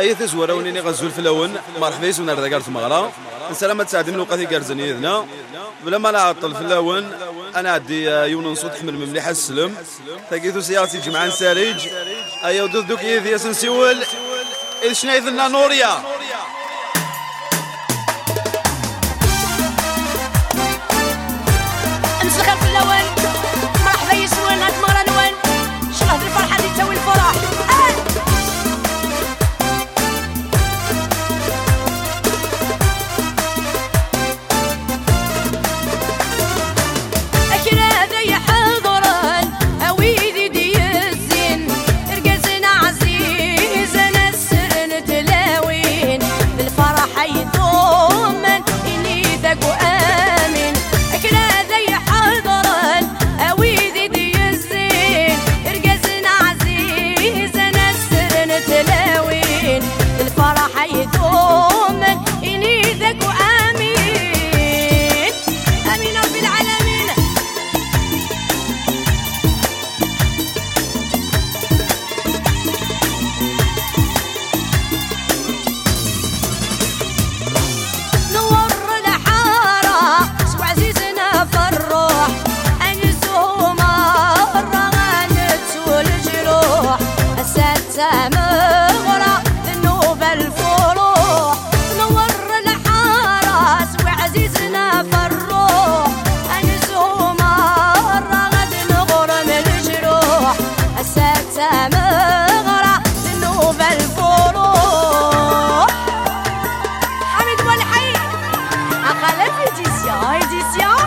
أي تزور ونيني غزول في الأول مرحبا يسونا ردا قالت مغلا سلامة سعد من وقتي قارزني يدنا بلا ما نعطل في الأول أنا عدي يون نصوت حمل مليح السلم. تلقيتو سيارتي جمعان ساريج. ايا ودوك دوك يا سنسيول إذ شنايذنا نوريا؟ ستة مغرى ذنوب الفروح نور الحراس وعزيزنا فالروح أنزو مرة غد نغرم الجروح ستة مغرى ذنوب الفروح حميد والحي أقل في ديسيا ديسيا